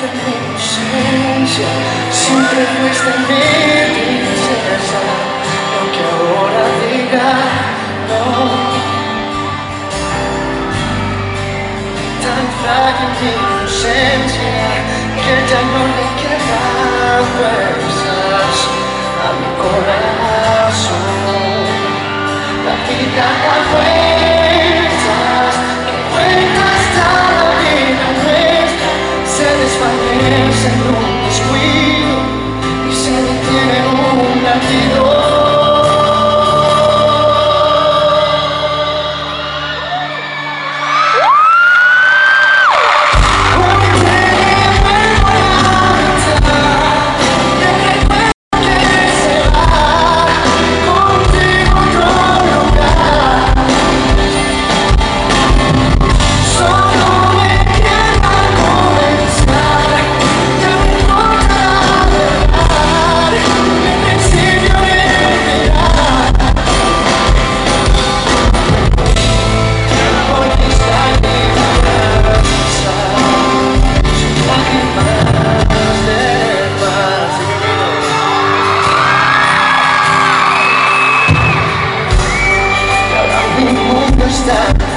tu ausencia siempre fuiste mi princesa lo que ahora diga no tan frágil mi inocencia que ya no le queda fuerzas a mi corazón Yeah.